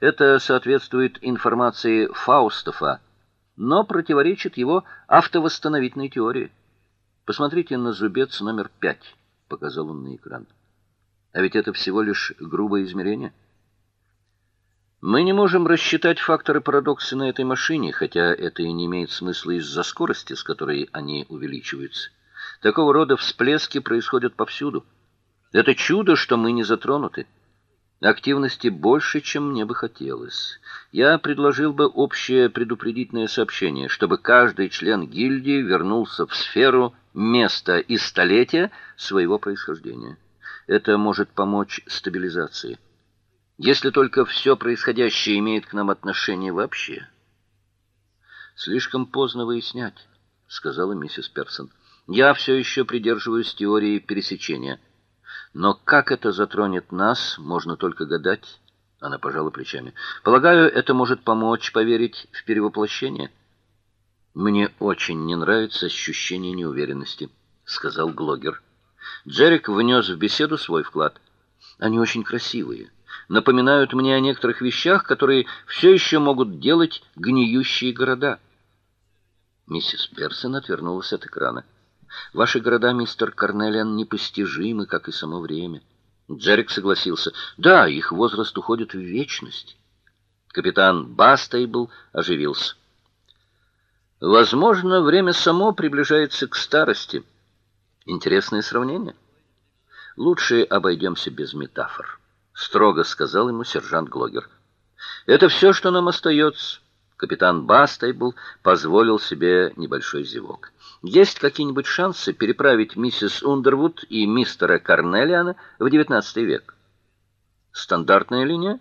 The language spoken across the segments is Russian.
Это соответствует информации Фаустова, но противоречит его автовосстановительной теории. Посмотрите на зубец номер 5, показал он на экран. А ведь это всего лишь грубое измерение. Мы не можем рассчитать факторы парадокса на этой машине, хотя это и не имеет смысла из-за скорости, с которой они увеличиваются. Такого рода всплески происходят повсюду. Это чудо, что мы не затронуты. Активности больше, чем мне бы хотелось. Я предложил бы общее предупредительное сообщение, чтобы каждый член гильдии вернулся в сферу места и столетия своего происхождения. Это может помочь стабилизации. Если только все происходящее имеет к нам отношение вообще. Слишком поздно выяснять, сказала миссис Персон. Я все еще придерживаюсь теории пересечения. Но как это затронет нас, можно только гадать. Она пожала плечами. Полагаю, это может помочь поверить в перевоплощение. Мне очень не нравится ощущение неуверенности, сказал Глогер. Джерик внес в беседу свой вклад. Они очень красивые, напоминают мне о некоторых вещах, которые все еще могут делать гниющие города. Миссис Персон отвернулась от экрана. Ваши города, мистер Карнелиан, непостижимы, как и само время. Джерик согласился. Да, их возраст уходит в вечность. Капитан Бастейбл оживился. Возможно, время само приближается к старости. Интересное сравнение. Лучше обойдемся без метафор, строго сказал ему сержант Глогер. Это все, что нам остается. Капитан Бастейбл позволил себе небольшой зевок. Есть какие-нибудь шансы переправить миссис Ундервуд и мистера Карнелиана в XIX век? Стандартная линия?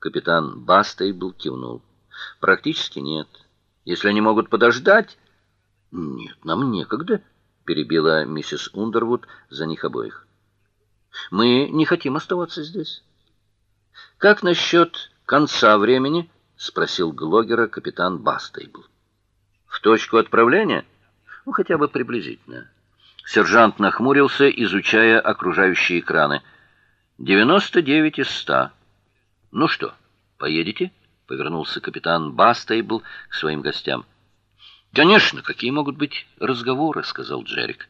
Капитан Бастейбл кивнул. Практически нет. Если они могут подождать? Нет, нам некогда, перебила миссис Ундервуд за них обоих. Мы не хотим оставаться здесь. Как насчет конца времени? спросил Глогера капитан Бастейбл. В точку отправления? Ну хотя бы приблизительно. Сержант нахмурился, изучая окружающие экраны. «Девяносто девять из ста. Ну что, поедете? повернулся капитан Бастейбл к своим гостям. Конечно, какие могут быть разговоры, сказал Джерик.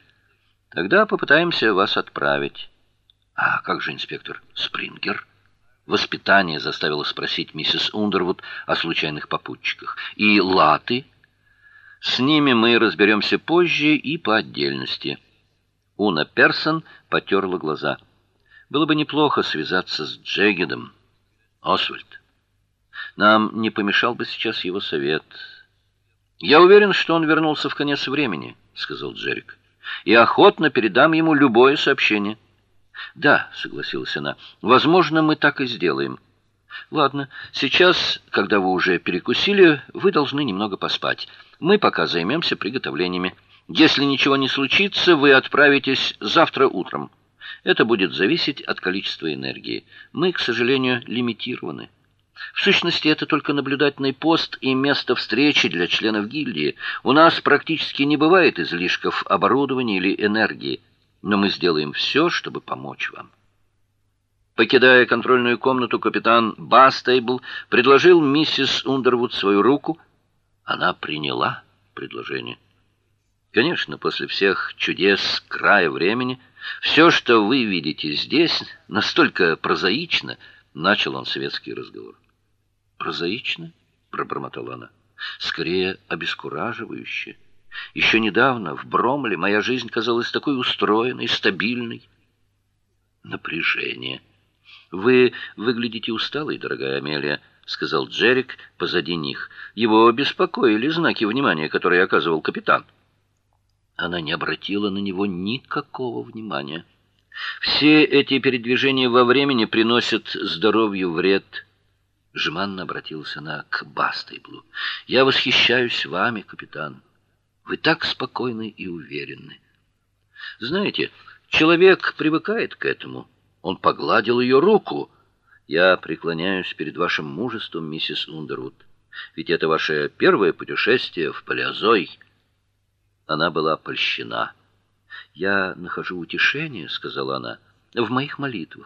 Тогда попытаемся вас отправить. А как же инспектор Спрингер? Воспитание заставило спросить миссис Ундервуд о случайных попутчиках. И латы? С ними мы разберемся позже и по отдельности. Уна Персон потёрла глаза. Было бы неплохо связаться с Джегедом. Освальд. Нам не помешал бы сейчас его совет. Я уверен, что он вернулся в конец времени, сказал Джерик. И охотно передам ему любое сообщение. Да, согласилась она. Возможно, мы так и сделаем. Ладно, сейчас, когда вы уже перекусили, вы должны немного поспать. Мы пока займемся приготовлениями. Если ничего не случится, вы отправитесь завтра утром. Это будет зависеть от количества энергии. Мы, к сожалению, лимитированы. В сущности, это только наблюдательный пост и место встречи для членов гильдии. У нас практически не бывает излишков оборудования или энергии, но мы сделаем все, чтобы помочь вам. Покидая контрольную комнату, капитан Бастейбл предложил миссис Ундервуд свою руку, она приняла предложение. Конечно, после всех чудес края времени, все, что вы видите здесь, настолько прозаично, начал он светский разговор. Прозаично, пробормотала она. Скорее обескураживающе. Еще недавно в Бромле моя жизнь казалась такой устроенной, стабильной. Напряжение. Вы выглядите усталой, дорогая Амелия сказал Джерик позади них. Его беспокоили знаки внимания, которые оказывал капитан. Она не обратила на него никакого внимания. Все эти передвижения во времени приносят здоровью вред. Жеманно обратился она к Бастейблу. Я восхищаюсь вами, капитан. Вы так спокойны и уверенны. Знаете, человек привыкает к этому. Он погладил ее руку. Я преклоняюсь перед вашим мужеством, миссис Ундервуд. Ведь это ваше первое путешествие в Палеозой. Она была польщена. Я нахожу утешение, сказала она, в моих молитвах.